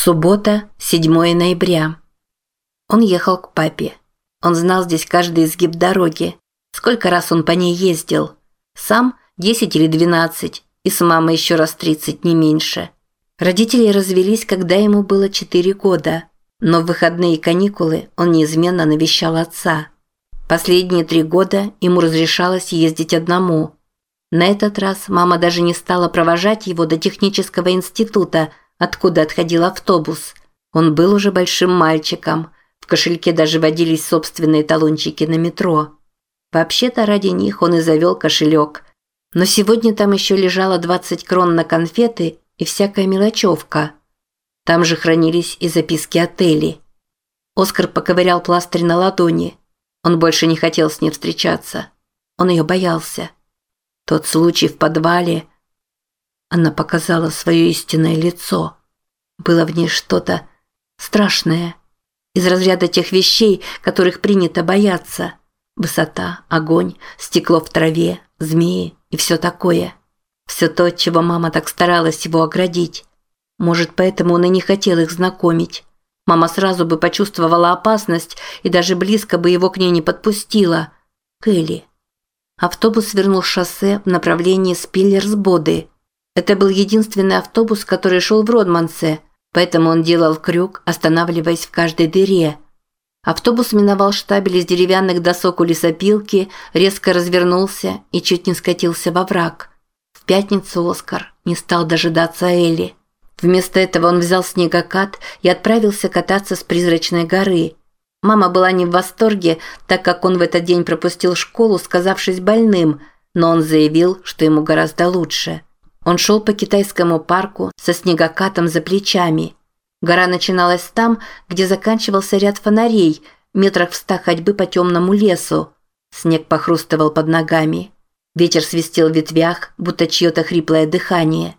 Суббота, 7 ноября. Он ехал к папе. Он знал здесь каждый изгиб дороги. Сколько раз он по ней ездил. Сам 10 или 12, и с мамой еще раз 30, не меньше. Родители развелись, когда ему было 4 года, но в выходные каникулы он неизменно навещал отца. Последние три года ему разрешалось ездить одному. На этот раз мама даже не стала провожать его до технического института – откуда отходил автобус. Он был уже большим мальчиком. В кошельке даже водились собственные талончики на метро. Вообще-то ради них он и завел кошелек. Но сегодня там еще лежало 20 крон на конфеты и всякая мелочевка. Там же хранились и записки отелей. Оскар поковырял пластырь на ладони. Он больше не хотел с ней встречаться. Он ее боялся. Тот случай в подвале – она показала свое истинное лицо. Было в ней что-то страшное. Из разряда тех вещей, которых принято бояться. Высота, огонь, стекло в траве, змеи и все такое. Все то, чего мама так старалась его оградить. Может, поэтому он и не хотел их знакомить. Мама сразу бы почувствовала опасность и даже близко бы его к ней не подпустила. Кэлли. Автобус свернул шоссе в направлении Спиллерсбоды. Это был единственный автобус, который шел в Родмансе, поэтому он делал крюк, останавливаясь в каждой дыре. Автобус миновал штабель из деревянных досок у лесопилки, резко развернулся и чуть не скатился во враг. В пятницу Оскар не стал дожидаться Элли. Вместо этого он взял снегокат и отправился кататься с призрачной горы. Мама была не в восторге, так как он в этот день пропустил школу, сказавшись больным, но он заявил, что ему гораздо лучше. Он шел по китайскому парку со снегокатом за плечами. Гора начиналась там, где заканчивался ряд фонарей, метрах в ста ходьбы по темному лесу. Снег похрустывал под ногами. Ветер свистел в ветвях, будто чье-то хриплое дыхание.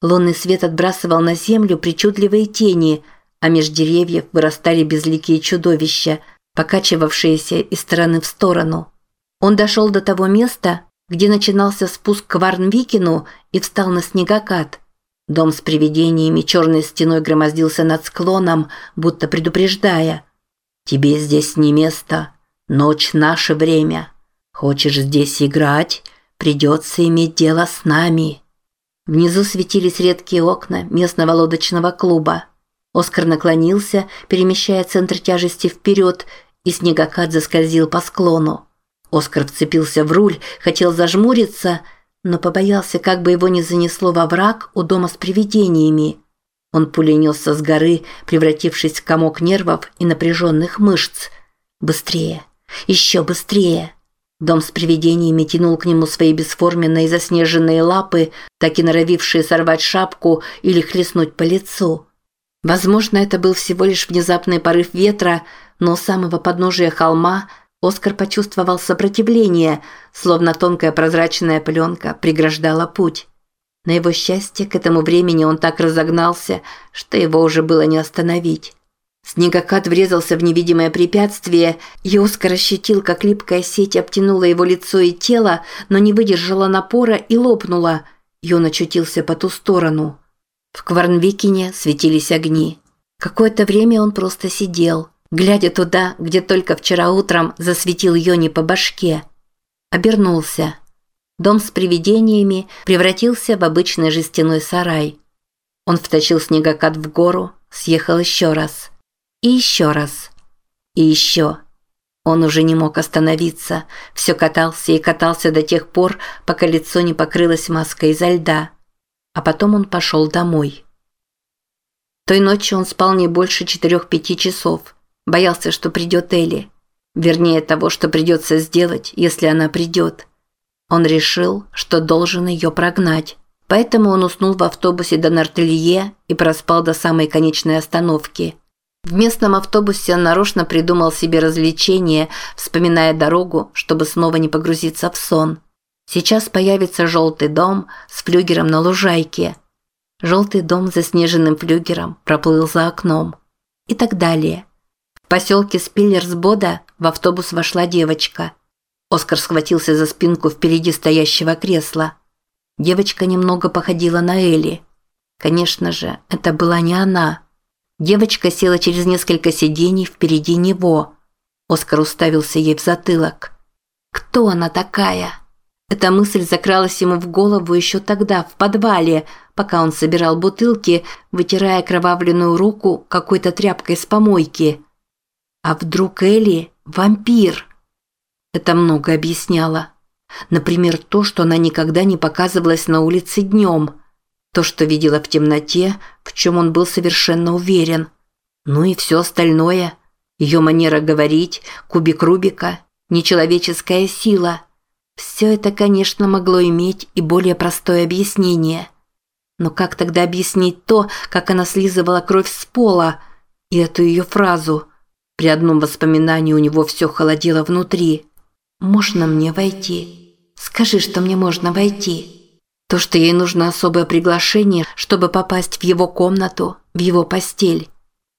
Лунный свет отбрасывал на землю причудливые тени, а меж деревьев вырастали безликие чудовища, покачивавшиеся из стороны в сторону. Он дошел до того места, где начинался спуск к Варнвикину и встал на снегокат. Дом с привидениями черной стеной громоздился над склоном, будто предупреждая. «Тебе здесь не место. Ночь – наше время. Хочешь здесь играть? Придется иметь дело с нами». Внизу светились редкие окна местного лодочного клуба. Оскар наклонился, перемещая центр тяжести вперед, и снегокат заскользил по склону. Оскар вцепился в руль, хотел зажмуриться, но побоялся, как бы его не занесло во враг у дома с привидениями. Он пулей с горы, превратившись в комок нервов и напряженных мышц. Быстрее! Еще быстрее! Дом с привидениями тянул к нему свои бесформенные заснеженные лапы, так и норовившие сорвать шапку или хлестнуть по лицу. Возможно, это был всего лишь внезапный порыв ветра, но у самого подножия холма – Оскар почувствовал сопротивление, словно тонкая прозрачная пленка преграждала путь. На его счастье, к этому времени он так разогнался, что его уже было не остановить. Снегокат врезался в невидимое препятствие, и Оскар ощутил, как липкая сеть обтянула его лицо и тело, но не выдержала напора и лопнула, и он очутился по ту сторону. В Кварнвикине светились огни. Какое-то время он просто сидел – глядя туда, где только вчера утром засветил Йони по башке. Обернулся. Дом с привидениями превратился в обычный жестяной сарай. Он втащил снегокат в гору, съехал еще раз. И еще раз. И еще. Он уже не мог остановиться. Все катался и катался до тех пор, пока лицо не покрылось маской изо льда. А потом он пошел домой. Той ночью он спал не больше четырех-пяти часов – Боялся, что придет Элли. Вернее, того, что придется сделать, если она придет. Он решил, что должен ее прогнать. Поэтому он уснул в автобусе до Нартелье и проспал до самой конечной остановки. В местном автобусе он нарочно придумал себе развлечение, вспоминая дорогу, чтобы снова не погрузиться в сон. Сейчас появится желтый дом с флюгером на лужайке. Желтый дом с заснеженным флюгером проплыл за окном. И так далее. В поселке Спиллерсбода в автобус вошла девочка. Оскар схватился за спинку впереди стоящего кресла. Девочка немного походила на Элли. Конечно же, это была не она. Девочка села через несколько сидений впереди него. Оскар уставился ей в затылок. Кто она такая? Эта мысль закралась ему в голову еще тогда, в подвале, пока он собирал бутылки, вытирая кровавленную руку какой-то тряпкой с помойки. А вдруг Элли – вампир? Это много объясняло. Например, то, что она никогда не показывалась на улице днем. То, что видела в темноте, в чем он был совершенно уверен. Ну и все остальное. Ее манера говорить, кубик Рубика, нечеловеческая сила – все это, конечно, могло иметь и более простое объяснение. Но как тогда объяснить то, как она слизывала кровь с пола, и эту ее фразу? При одном воспоминании у него все холодело внутри. «Можно мне войти? Скажи, что мне можно войти». То, что ей нужно особое приглашение, чтобы попасть в его комнату, в его постель.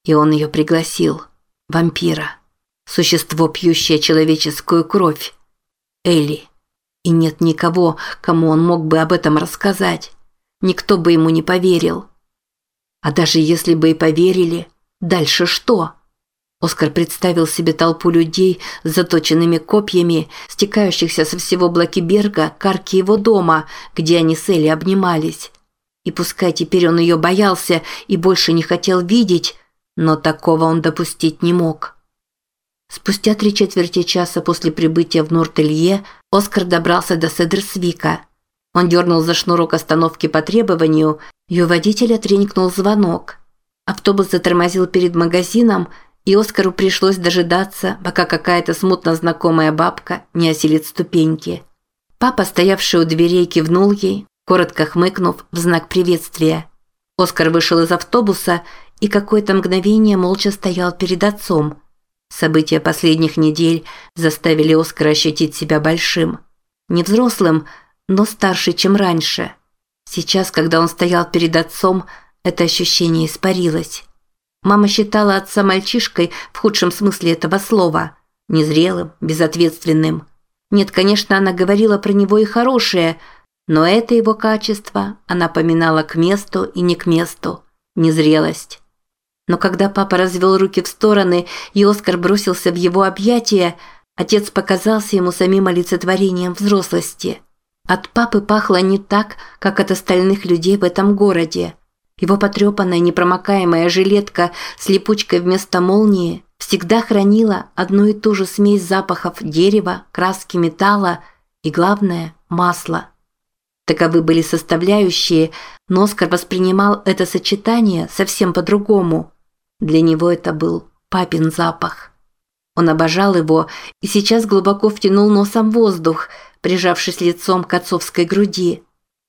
И он ее пригласил. Вампира. Существо, пьющее человеческую кровь. Элли. И нет никого, кому он мог бы об этом рассказать. Никто бы ему не поверил. А даже если бы и поверили, дальше что? Оскар представил себе толпу людей с заточенными копьями, стекающихся со всего Блакиберга к арке его дома, где они с Элли обнимались. И пускай теперь он ее боялся и больше не хотел видеть, но такого он допустить не мог. Спустя три четверти часа после прибытия в Нортелье Оскар добрался до Седерсвика. Он дернул за шнурок остановки по требованию, и у водителя тренькнул звонок. Автобус затормозил перед магазином, и Оскару пришлось дожидаться, пока какая-то смутно знакомая бабка не осилит ступеньки. Папа, стоявший у дверей, кивнул ей, коротко хмыкнув в знак приветствия. Оскар вышел из автобуса и какое-то мгновение молча стоял перед отцом – События последних недель заставили Оскара ощутить себя большим. Не взрослым, но старше, чем раньше. Сейчас, когда он стоял перед отцом, это ощущение испарилось. Мама считала отца мальчишкой в худшем смысле этого слова. Незрелым, безответственным. Нет, конечно, она говорила про него и хорошее, но это его качество она поминала к месту и не к месту. Незрелость. Но когда папа развел руки в стороны и Оскар бросился в его объятия, отец показался ему самим олицетворением взрослости. От папы пахло не так, как от остальных людей в этом городе. Его потрепанная непромокаемая жилетка с липучкой вместо молнии всегда хранила одну и ту же смесь запахов дерева, краски металла и, главное, масла. Таковы были составляющие, но Оскар воспринимал это сочетание совсем по-другому – для него это был папин запах. Он обожал его и сейчас глубоко втянул носом воздух, прижавшись лицом к отцовской груди.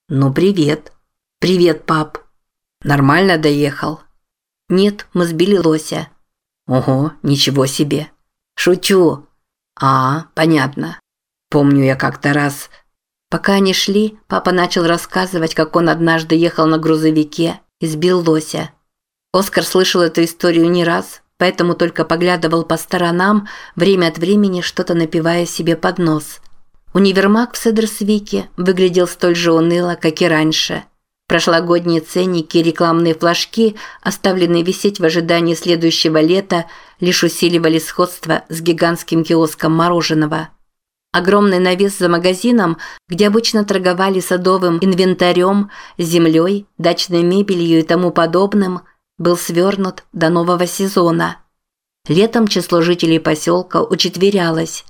«Ну, привет». «Привет, пап». «Нормально доехал?» «Нет, мы сбили лося». «Ого, ничего себе». «Шучу». «А, понятно. Помню я как-то раз...» Пока они шли, папа начал рассказывать, как он однажды ехал на грузовике и сбил лося. Оскар слышал эту историю не раз, поэтому только поглядывал по сторонам, время от времени что-то напивая себе под нос. Универмаг в Седерсвике выглядел столь же уныло, как и раньше. Прошлогодние ценники и рекламные флажки, оставленные висеть в ожидании следующего лета, лишь усиливали сходство с гигантским киоском мороженого. Огромный навес за магазином, где обычно торговали садовым инвентарем, землей, дачной мебелью и тому подобным – был свернут до нового сезона. Летом число жителей поселка учетверялось.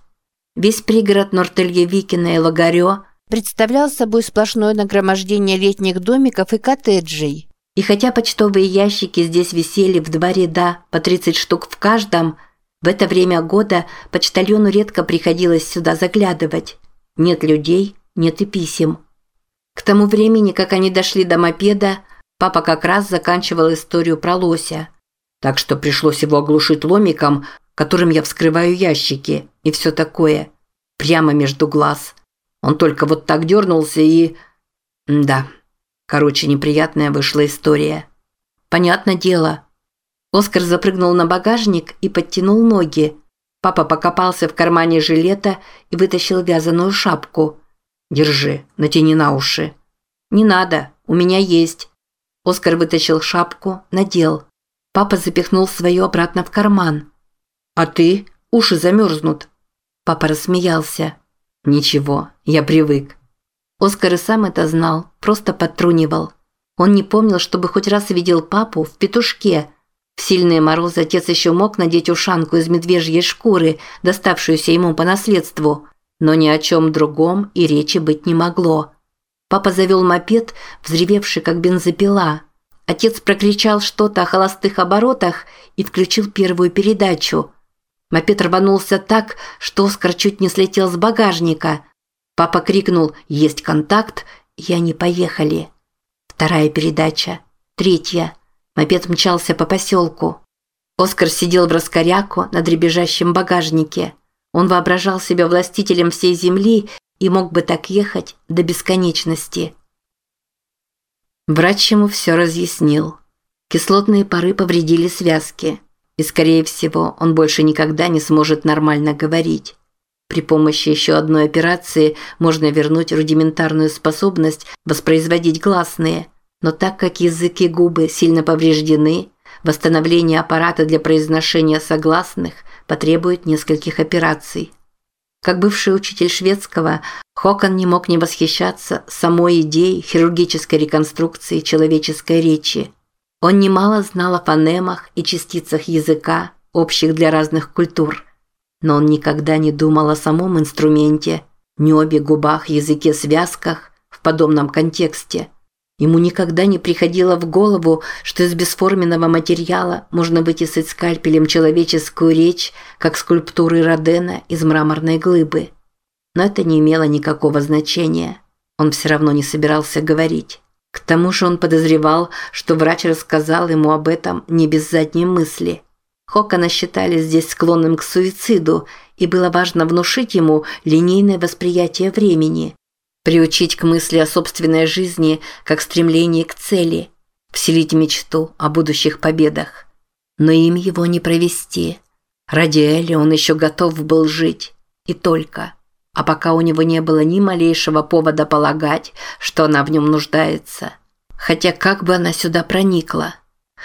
Весь пригород Нортельевикина и Лагарё представлял собой сплошное нагромождение летних домиков и коттеджей. И хотя почтовые ящики здесь висели в два ряда по 30 штук в каждом, в это время года почтальону редко приходилось сюда заглядывать. Нет людей, нет и писем. К тому времени, как они дошли до мопеда, Папа как раз заканчивал историю про лося. Так что пришлось его оглушить ломиком, которым я вскрываю ящики и все такое. Прямо между глаз. Он только вот так дернулся и... Да. Короче, неприятная вышла история. Понятное дело. Оскар запрыгнул на багажник и подтянул ноги. Папа покопался в кармане жилета и вытащил вязаную шапку. «Держи, натяни на уши». «Не надо, у меня есть». Оскар вытащил шапку, надел. Папа запихнул свое обратно в карман. «А ты? Уши замерзнут». Папа рассмеялся. «Ничего, я привык». Оскар и сам это знал, просто подтрунивал. Он не помнил, чтобы хоть раз видел папу в петушке. В сильные морозы отец еще мог надеть ушанку из медвежьей шкуры, доставшуюся ему по наследству, но ни о чем другом и речи быть не могло. Папа завел мопед, взревевший как бензопила. Отец прокричал что-то о холостых оборотах и включил первую передачу. Мопед рванулся так, что Оскар чуть не слетел с багажника. Папа крикнул «Есть контакт!» и они поехали. Вторая передача. Третья. Мопед мчался по поселку. Оскар сидел в раскоряку на дребезжащем багажнике. Он воображал себя властителем всей земли и мог бы так ехать до бесконечности. Врач ему все разъяснил. Кислотные пары повредили связки, и, скорее всего, он больше никогда не сможет нормально говорить. При помощи еще одной операции можно вернуть рудиментарную способность воспроизводить гласные, но так как язык и губы сильно повреждены, восстановление аппарата для произношения согласных потребует нескольких операций. Как бывший учитель шведского, Хокон не мог не восхищаться самой идеей хирургической реконструкции человеческой речи. Он немало знал о фонемах и частицах языка, общих для разных культур. Но он никогда не думал о самом инструменте, небе, губах, языке, связках в подобном контексте. Ему никогда не приходило в голову, что из бесформенного материала можно вытесать скальпелем человеческую речь, как скульптуры Родена из мраморной глыбы. Но это не имело никакого значения. Он все равно не собирался говорить. К тому же он подозревал, что врач рассказал ему об этом не без задней мысли. Хокона считали здесь склонным к суициду, и было важно внушить ему линейное восприятие времени, приучить к мысли о собственной жизни как стремлении к цели, вселить мечту о будущих победах. Но им его не провести. Ради Эли он еще готов был жить. И только. А пока у него не было ни малейшего повода полагать, что она в нем нуждается. Хотя как бы она сюда проникла?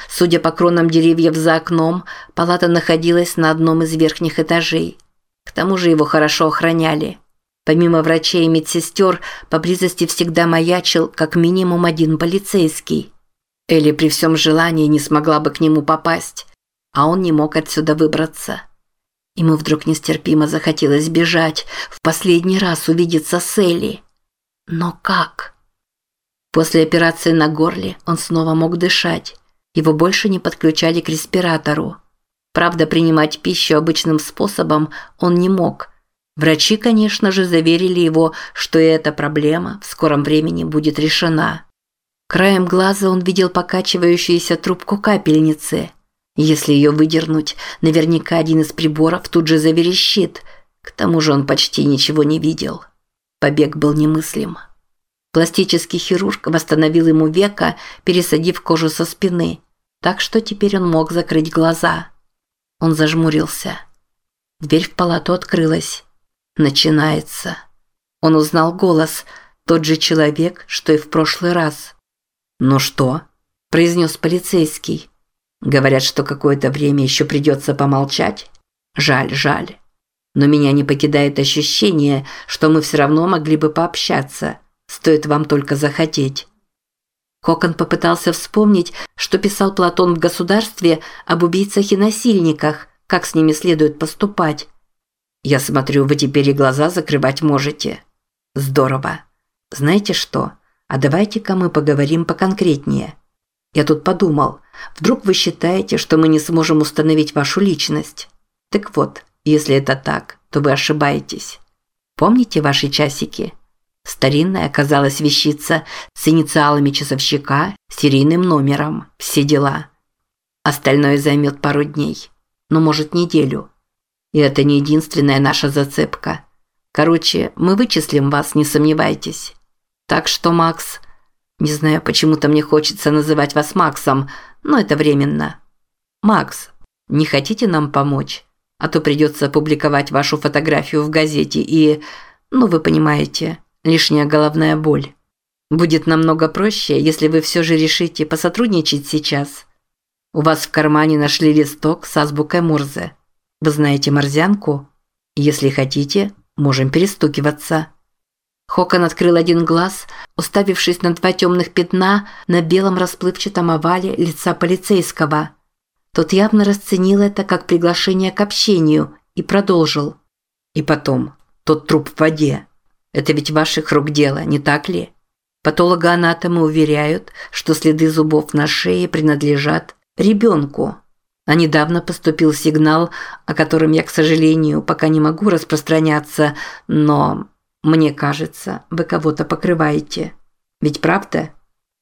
Судя по кронам деревьев за окном, палата находилась на одном из верхних этажей. К тому же его хорошо охраняли – Помимо врачей и медсестер, поблизости всегда маячил как минимум один полицейский. Элли при всем желании не смогла бы к нему попасть, а он не мог отсюда выбраться. Ему вдруг нестерпимо захотелось бежать, в последний раз увидеться с Элли. Но как? После операции на горле он снова мог дышать. Его больше не подключали к респиратору. Правда, принимать пищу обычным способом он не мог – Врачи, конечно же, заверили его, что и эта проблема в скором времени будет решена. Краем глаза он видел покачивающуюся трубку капельницы. Если ее выдернуть, наверняка один из приборов тут же заверещит. К тому же он почти ничего не видел. Побег был немыслим. Пластический хирург восстановил ему века, пересадив кожу со спины, так что теперь он мог закрыть глаза. Он зажмурился. Дверь в палату открылась. Начинается. Он узнал голос, тот же человек, что и в прошлый раз. «Ну что?» – произнес полицейский. «Говорят, что какое-то время еще придется помолчать. Жаль, жаль. Но меня не покидает ощущение, что мы все равно могли бы пообщаться. Стоит вам только захотеть». Кокон попытался вспомнить, что писал Платон в «Государстве» об убийцах и насильниках, как с ними следует поступать. Я смотрю, вы теперь и глаза закрывать можете. Здорово. Знаете что? А давайте-ка мы поговорим поконкретнее. Я тут подумал, вдруг вы считаете, что мы не сможем установить вашу личность? Так вот, если это так, то вы ошибаетесь. Помните ваши часики? Старинная оказалась вещица с инициалами часовщика, серийным номером, все дела. Остальное займет пару дней, ну, может, неделю. И это не единственная наша зацепка. Короче, мы вычислим вас, не сомневайтесь. Так что, Макс, не знаю, почему-то мне хочется называть вас Максом, но это временно. Макс, не хотите нам помочь? А то придется опубликовать вашу фотографию в газете и, ну вы понимаете, лишняя головная боль. Будет намного проще, если вы все же решите посотрудничать сейчас. У вас в кармане нашли листок с азбукой Морзе. Вы знаете морзянку? Если хотите, можем перестукиваться». Хокон открыл один глаз, уставившись на два темных пятна на белом расплывчатом овале лица полицейского. Тот явно расценил это как приглашение к общению и продолжил. «И потом, тот труп в воде. Это ведь ваших рук дело, не так ли? Патологоанатомы уверяют, что следы зубов на шее принадлежат ребенку. А недавно поступил сигнал, о котором я, к сожалению, пока не могу распространяться, но мне кажется, вы кого-то покрываете. Ведь правда?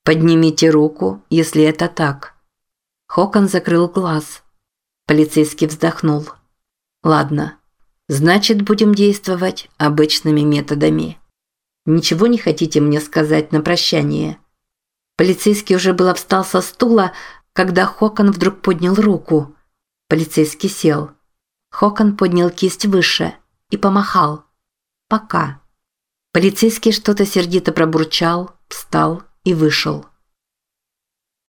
Поднимите руку, если это так. Хокон закрыл глаз. Полицейский вздохнул. Ладно. Значит, будем действовать обычными методами. Ничего не хотите мне сказать на прощание? Полицейский уже было встал со стула, когда Хокон вдруг поднял руку. Полицейский сел. Хокон поднял кисть выше и помахал. Пока. Полицейский что-то сердито пробурчал, встал и вышел.